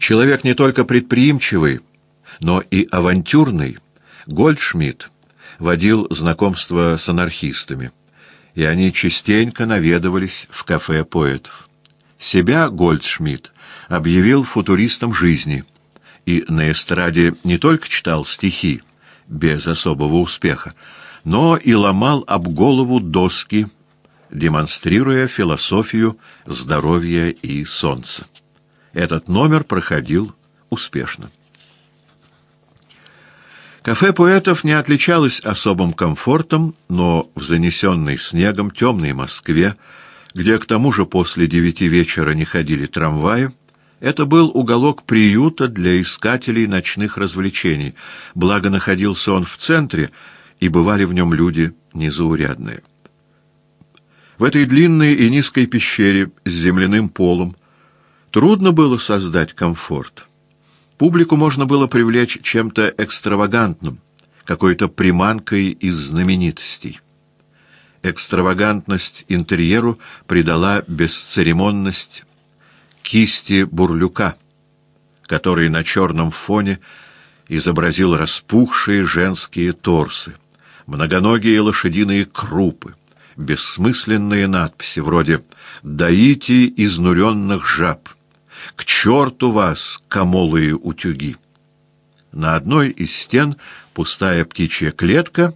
Человек не только предприимчивый, но и авантюрный, Гольдшмидт водил знакомство с анархистами, и они частенько наведывались в кафе поэтов. Себя Гольдшмидт объявил футуристом жизни, и на эстраде не только читал стихи, без особого успеха, но и ломал об голову доски, демонстрируя философию здоровья и солнца. Этот номер проходил успешно. Кафе поэтов не отличалось особым комфортом, но в занесенной снегом темной Москве, где к тому же после девяти вечера не ходили трамваи, это был уголок приюта для искателей ночных развлечений, благо находился он в центре, и бывали в нем люди незаурядные. В этой длинной и низкой пещере с земляным полом Трудно было создать комфорт. Публику можно было привлечь чем-то экстравагантным, какой-то приманкой из знаменитостей. Экстравагантность интерьеру придала бесцеремонность кисти бурлюка, который на черном фоне изобразил распухшие женские торсы, многоногие лошадиные крупы, бессмысленные надписи вроде «Доите изнуренных жаб», к черту вас, комолые утюги! На одной из стен пустая птичья клетка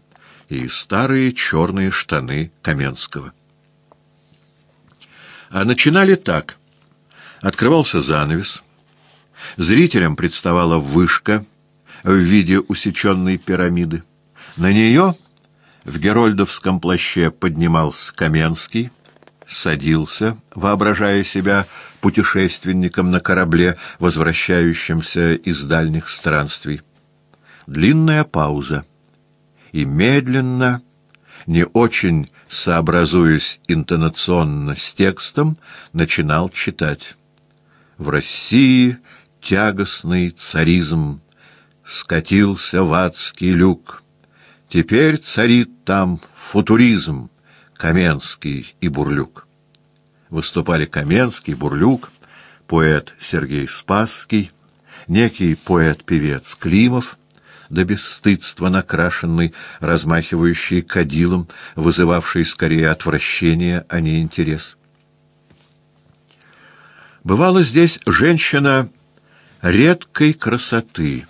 и старые черные штаны Каменского. А начинали так. Открывался занавес. Зрителям представала вышка в виде усеченной пирамиды. На нее в герольдовском плаще поднимался Каменский, садился, воображая себя путешественником на корабле, возвращающемся из дальних странствий. Длинная пауза. И медленно, не очень сообразуясь интонационно с текстом, начинал читать. «В России тягостный царизм скатился в адский люк. Теперь царит там футуризм, Каменский и Бурлюк. Выступали Каменский, Бурлюк, поэт Сергей Спасский, некий поэт-певец Климов, до бесстыдства накрашенный, размахивающий кадилом, вызывавший скорее отвращение, а не интерес. Бывала здесь женщина редкой красоты,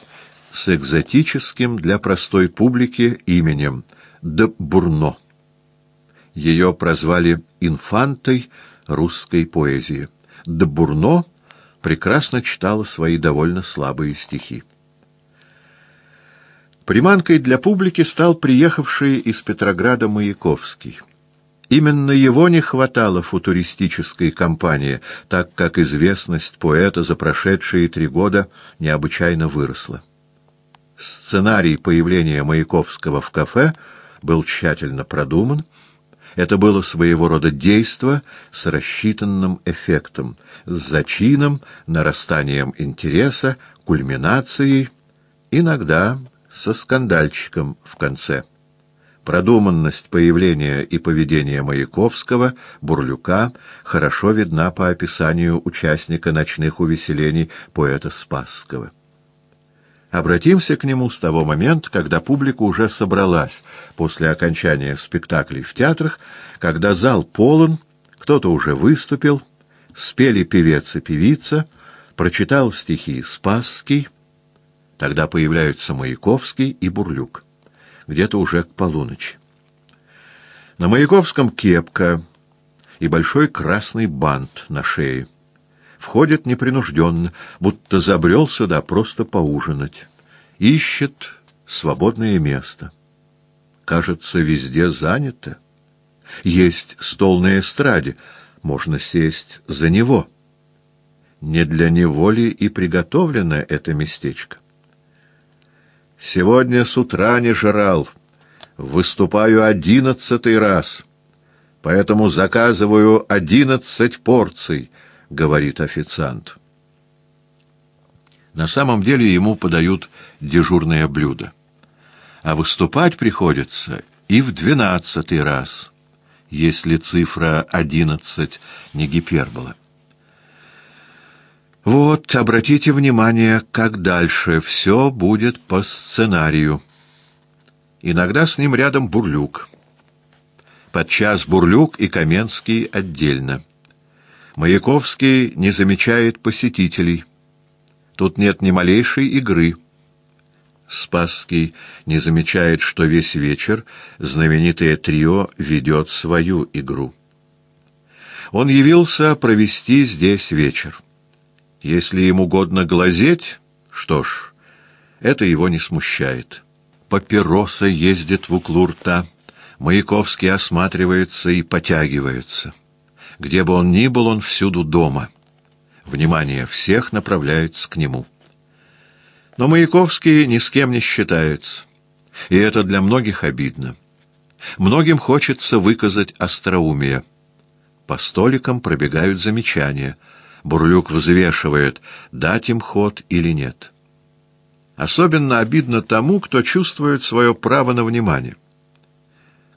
с экзотическим для простой публики именем Де Бурно. Ее прозвали «инфантой русской поэзии». Де Бурно прекрасно читала свои довольно слабые стихи. Приманкой для публики стал приехавший из Петрограда Маяковский. Именно его не хватало футуристической кампании, так как известность поэта за прошедшие три года необычайно выросла. Сценарий появления Маяковского в кафе был тщательно продуман, это было своего рода действо с рассчитанным эффектом, с зачином, нарастанием интереса, кульминацией, иногда со скандальчиком в конце. Продуманность появления и поведения Маяковского, Бурлюка, хорошо видна по описанию участника ночных увеселений поэта Спасского. Обратимся к нему с того момента, когда публика уже собралась после окончания спектаклей в театрах, когда зал полон, кто-то уже выступил, спели певец и певица, прочитал стихи Спасский, тогда появляются Маяковский и Бурлюк, где-то уже к полуночи. На Маяковском кепка и большой красный бант на шее входит непринужденно, будто забрел сюда просто поужинать. Ищет свободное место. Кажется, везде занято. Есть стол на эстраде, можно сесть за него. Не для него ли и приготовлено это местечко? Сегодня с утра не жрал, выступаю одиннадцатый раз, поэтому заказываю одиннадцать порций —— говорит официант. На самом деле ему подают дежурное блюдо. А выступать приходится и в двенадцатый раз, если цифра одиннадцать не гипербола. Вот, обратите внимание, как дальше все будет по сценарию. Иногда с ним рядом Бурлюк. Подчас Бурлюк и Каменский отдельно. Маяковский не замечает посетителей. Тут нет ни малейшей игры. Спасский не замечает, что весь вечер знаменитое трио ведет свою игру. Он явился провести здесь вечер. Если им угодно глазеть, что ж, это его не смущает. Папироса ездит в углу рта, Маяковский осматривается и потягивается. Где бы он ни был, он всюду дома. Внимание всех направляется к нему. Но Маяковский ни с кем не считается, и это для многих обидно. Многим хочется выказать остроумие. По столикам пробегают замечания. Бурлюк взвешивает, дать им ход или нет. Особенно обидно тому, кто чувствует свое право на внимание.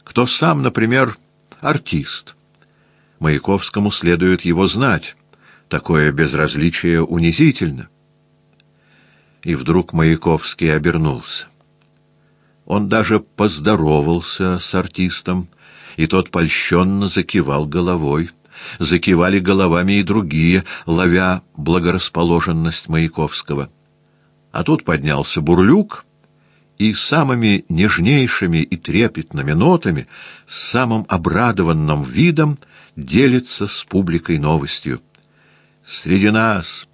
Кто сам, например, артист. Маяковскому следует его знать. Такое безразличие унизительно. И вдруг Маяковский обернулся. Он даже поздоровался с артистом, и тот польщенно закивал головой. Закивали головами и другие, ловя благорасположенность Маяковского. А тут поднялся Бурлюк и самыми нежнейшими и трепетными нотами, с самым обрадованным видом делится с публикой новостью. «Среди нас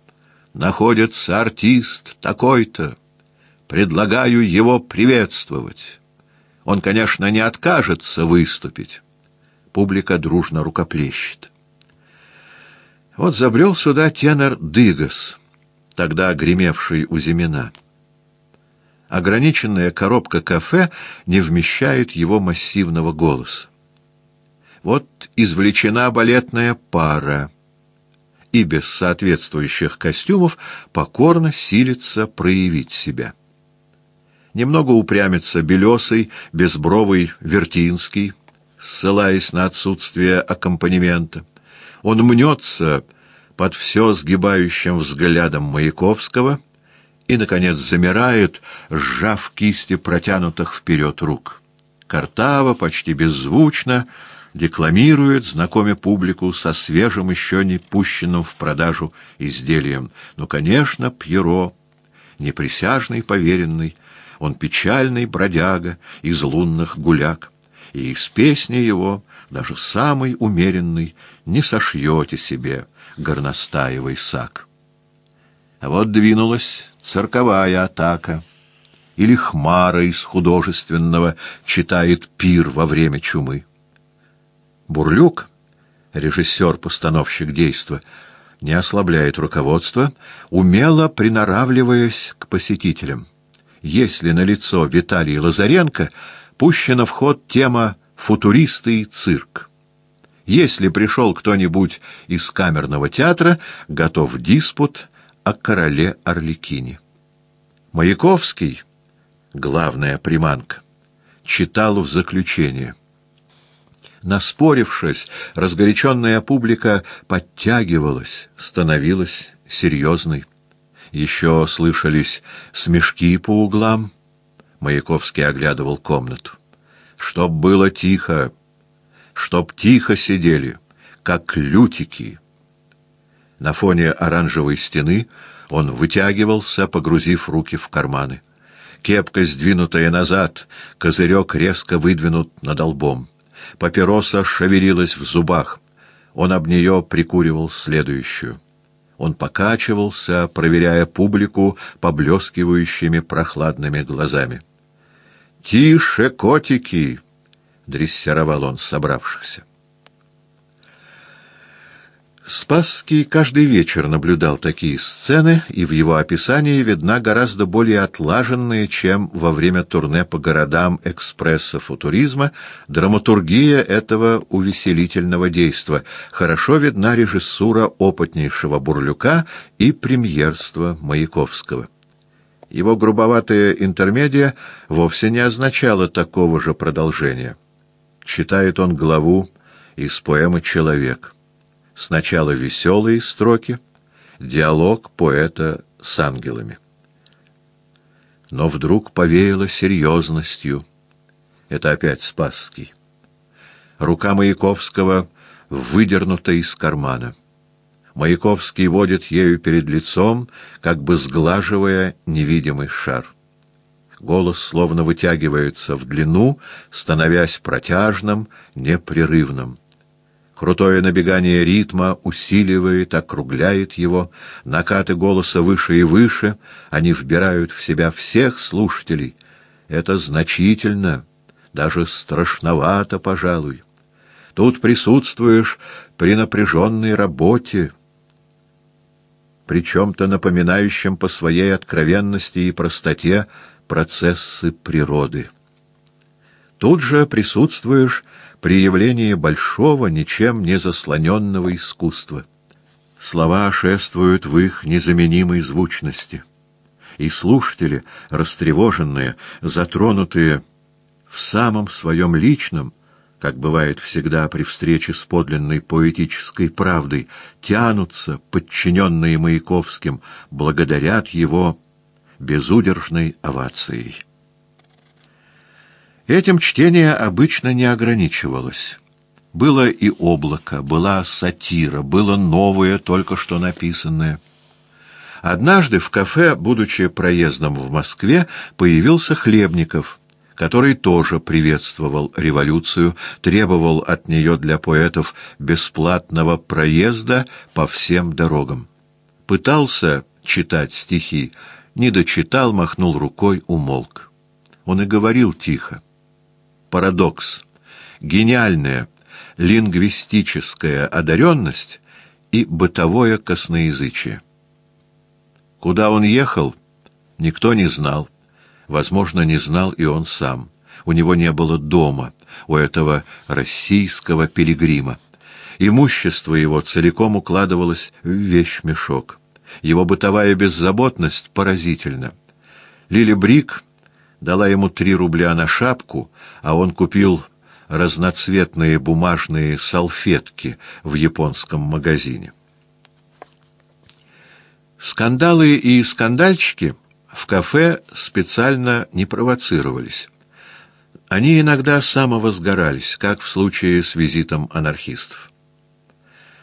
находится артист такой-то. Предлагаю его приветствовать. Он, конечно, не откажется выступить». Публика дружно рукоплещет. Вот забрел сюда тенор Дыгас, тогда гремевший у Зимина. Ограниченная коробка кафе не вмещает его массивного голоса. Вот извлечена балетная пара — и без соответствующих костюмов покорно силится проявить себя. Немного упрямится белесый, безбровый Вертинский, ссылаясь на отсутствие аккомпанемента. Он мнется под все сгибающим взглядом Маяковского и, наконец, замирает, сжав кисти протянутых вперед рук. Картава почти беззвучно декламирует, знакомя публику со свежим, еще не пущенным в продажу изделием. Ну, конечно, Пьеро, неприсяжный поверенный, он печальный бродяга из лунных гуляк, и из песни его, даже самый умеренный, не сошьете себе горностаевый сак. А вот двинулась цирковая атака, или хмара из художественного читает пир во время чумы. Бурлюк, режиссер-постановщик действа, не ослабляет руководство, умело приноравливаясь к посетителям. Если на лицо Виталий Лазаренко пущена в ход тема «футуристы и цирк». Если пришел кто-нибудь из камерного театра, готов диспут о короле Орликине. Маяковский, главная приманка, читал в заключение — Наспорившись, разгоряченная публика подтягивалась, становилась серьезной. Еще слышались смешки по углам. Маяковский оглядывал комнату. Чтоб было тихо, чтоб тихо сидели, как лютики. На фоне оранжевой стены он вытягивался, погрузив руки в карманы. Кепка, сдвинутая назад, козырек резко выдвинут над лбом. Папироса шевелилась в зубах. Он об нее прикуривал следующую. Он покачивался, проверяя публику поблескивающими прохладными глазами. «Тише, котики!» — дрессировал он собравшихся. Спасский каждый вечер наблюдал такие сцены, и в его описании видна гораздо более отлаженная, чем во время турне по городам экспресса футуризма, драматургия этого увеселительного действа. Хорошо видна режиссура опытнейшего Бурлюка и премьерство Маяковского. Его грубоватая интермедия вовсе не означала такого же продолжения. Читает он главу из поэмы «Человек». Сначала веселые строки, Диалог поэта с ангелами. Но вдруг повеяло серьезностью. Это опять Спасский. Рука Маяковского выдернута из кармана. Маяковский водит ею перед лицом, как бы сглаживая невидимый шар. Голос словно вытягивается в длину, становясь протяжным, непрерывным. Крутое набегание ритма усиливает, округляет его, накаты голоса выше и выше, они вбирают в себя всех слушателей. Это значительно, даже страшновато, пожалуй. Тут присутствуешь при напряженной работе, причем-то напоминающем по своей откровенности и простоте процессы природы. Тут же присутствуешь при явлении большого, ничем не заслоненного искусства. Слова шествуют в их незаменимой звучности. И слушатели, растревоженные, затронутые в самом своем личном, как бывает всегда при встрече с подлинной поэтической правдой, тянутся, подчиненные Маяковским, благодарят его безудержной овацией. Этим чтение обычно не ограничивалось. Было и облако, была сатира, было новое, только что написанное. Однажды в кафе, будучи проездом в Москве, появился Хлебников, который тоже приветствовал революцию, требовал от нее для поэтов бесплатного проезда по всем дорогам. Пытался читать стихи, не дочитал, махнул рукой, умолк. Он и говорил тихо парадокс, гениальная лингвистическая одаренность и бытовое косноязычие. Куда он ехал, никто не знал. Возможно, не знал и он сам. У него не было дома, у этого российского пилигрима. Имущество его целиком укладывалось в вещмешок. Его бытовая беззаботность поразительна. Лили Брик дала ему три рубля на шапку, а он купил разноцветные бумажные салфетки в японском магазине. Скандалы и скандальчики в кафе специально не провоцировались. Они иногда самовозгорались, как в случае с визитом анархистов.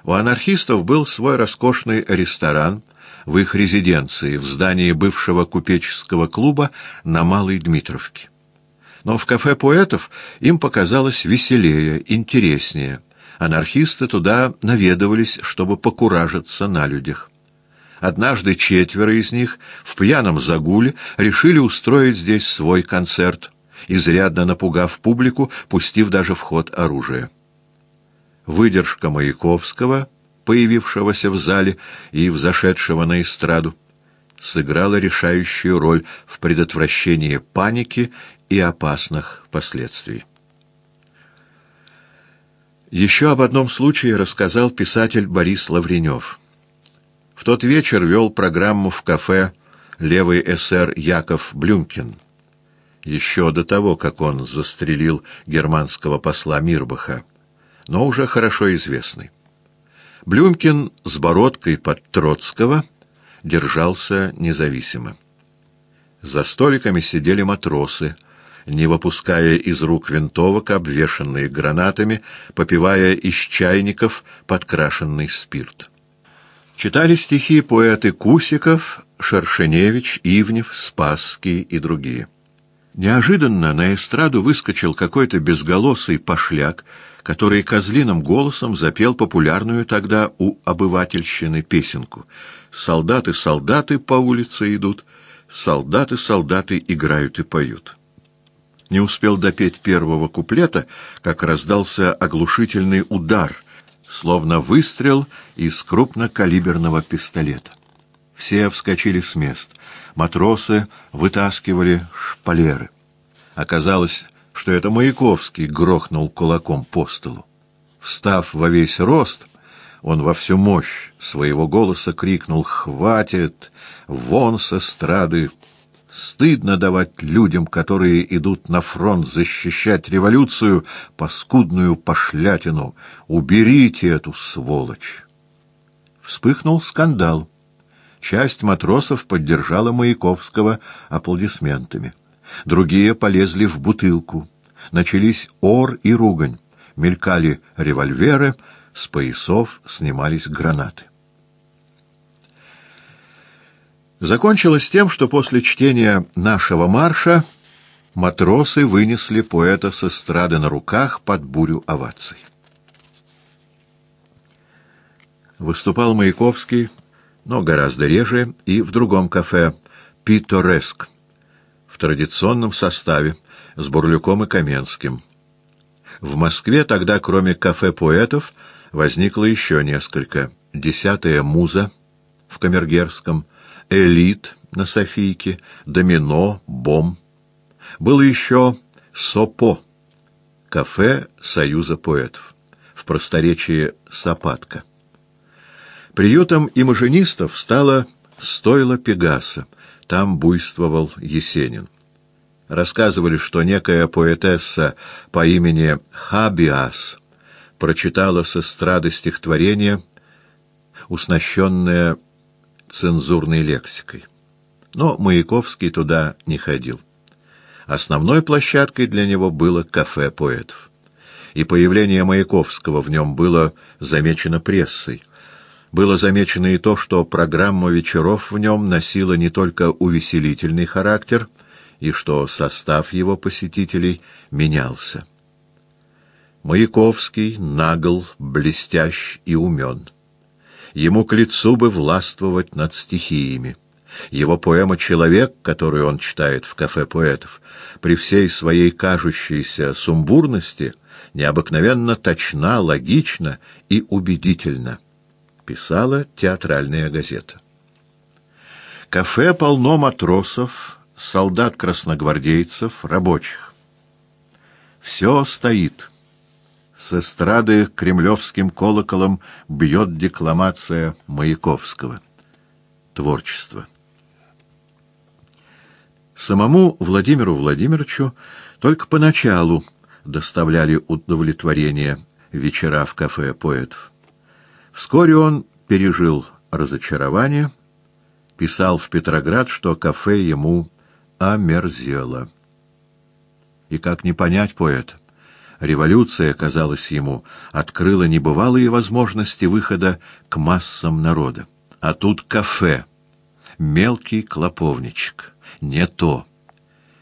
У анархистов был свой роскошный ресторан — в их резиденции в здании бывшего купеческого клуба на Малой Дмитровке. Но в кафе поэтов им показалось веселее, интереснее. Анархисты туда наведывались, чтобы покуражиться на людях. Однажды четверо из них в пьяном загуле решили устроить здесь свой концерт, изрядно напугав публику, пустив даже в ход оружие. Выдержка Маяковского — появившегося в зале и взошедшего на эстраду, сыграла решающую роль в предотвращении паники и опасных последствий. Еще об одном случае рассказал писатель Борис Лавренев. В тот вечер вел программу в кафе левый эсер Яков Блюмкин. Еще до того, как он застрелил германского посла Мирбаха, но уже хорошо известный. Блюмкин с бородкой под Троцкого держался независимо. За столиками сидели матросы, не выпуская из рук винтовок, обвешанные гранатами, попивая из чайников подкрашенный спирт. Читали стихи поэты Кусиков, Шершеневич, Ивнев, Спасский и другие. Неожиданно на эстраду выскочил какой-то безголосый пошляк, который козлиным голосом запел популярную тогда у обывательщины песенку «Солдаты, солдаты по улице идут, солдаты, солдаты играют и поют». Не успел допеть первого куплета, как раздался оглушительный удар, словно выстрел из крупнокалиберного пистолета. Все вскочили с мест. Матросы вытаскивали шпалеры. Оказалось, что это Маяковский грохнул кулаком по столу. Встав во весь рост, он во всю мощь своего голоса крикнул «Хватит! Вон со эстрады! Стыдно давать людям, которые идут на фронт защищать революцию, паскудную пошлятину! Уберите эту сволочь!» Вспыхнул скандал. Часть матросов поддержала Маяковского аплодисментами. Другие полезли в бутылку. Начались ор и ругань. Мелькали револьверы, с поясов снимались гранаты. Закончилось тем, что после чтения нашего марша матросы вынесли поэта с эстрады на руках под бурю оваций. Выступал Маяковский, но гораздо реже, и в другом кафе «Питореск», традиционном составе, с Бурлюком и Каменским. В Москве тогда, кроме кафе поэтов, возникло еще несколько. «Десятая муза» в Камергерском, элит на Софийке, домино, бом. Было еще СОПО, кафе Союза поэтов, в просторечии Сапатка. Приютом имажинистов стало стойло Пегаса, там буйствовал Есенин. Рассказывали, что некая поэтесса по имени Хабиас прочитала с эстрады стихотворение, уснащенное цензурной лексикой. Но Маяковский туда не ходил. Основной площадкой для него было кафе поэтов. И появление Маяковского в нем было замечено прессой. Было замечено и то, что программа вечеров в нем носила не только увеселительный характер, и что состав его посетителей менялся. Маяковский нагл, блестящ и умен. Ему к лицу бы властвовать над стихиями. Его поэма «Человек», которую он читает в кафе поэтов, при всей своей кажущейся сумбурности, необыкновенно точна, логична и убедительна, писала театральная газета. Кафе полно матросов, солдат-красногвардейцев, рабочих. Все стоит. С эстрады кремлевским колоколом бьет декламация Маяковского. Творчество. Самому Владимиру Владимировичу только поначалу доставляли удовлетворение вечера в кафе поэтов. Вскоре он пережил разочарование, писал в Петроград, что кафе ему омерзело. И как не понять поэта? Революция, казалось ему, открыла небывалые возможности выхода к массам народа. А тут кафе, мелкий клоповничек, не то.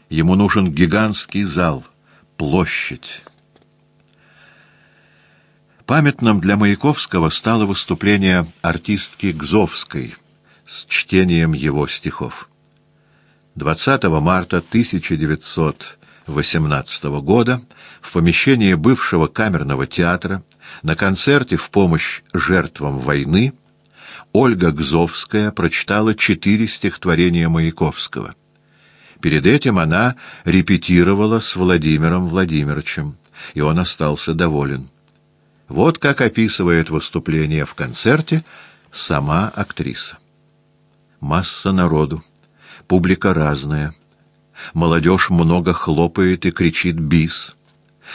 Ему нужен гигантский зал, площадь. Памятным для Маяковского стало выступление артистки Гзовской с чтением его стихов. 20 марта 1900 18 года в помещении бывшего камерного театра на концерте в помощь жертвам войны Ольга Гзовская прочитала четыре стихотворения Маяковского. Перед этим она репетировала с Владимиром Владимировичем, и он остался доволен. Вот как описывает выступление в концерте сама актриса. Масса народу, публика разная — Молодежь много хлопает и кричит «бис».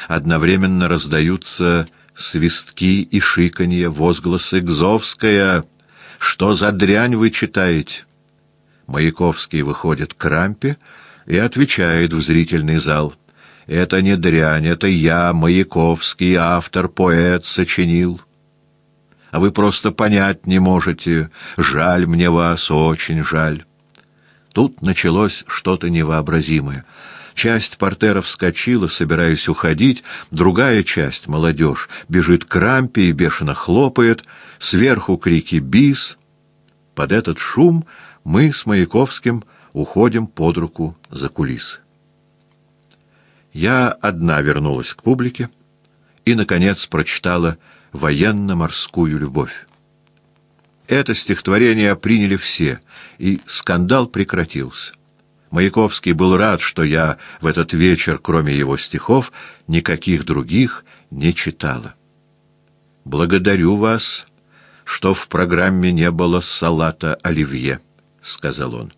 Одновременно раздаются свистки и шиканье, возгласы «Гзовская! Что за дрянь вы читаете?» Маяковский выходит к рампе и отвечает в зрительный зал. «Это не дрянь, это я, Маяковский, автор, поэт, сочинил. А вы просто понять не можете. Жаль мне вас, очень жаль». Тут началось что-то невообразимое. Часть портера вскочила, собираясь уходить, другая часть, молодежь, бежит к рампе и бешено хлопает, сверху крики «Бис!». Под этот шум мы с Маяковским уходим под руку за кулисы. Я одна вернулась к публике и, наконец, прочитала «Военно-морскую любовь». Это стихотворение приняли все, и скандал прекратился. Маяковский был рад, что я в этот вечер, кроме его стихов, никаких других не читала. «Благодарю вас, что в программе не было салата оливье», — сказал он.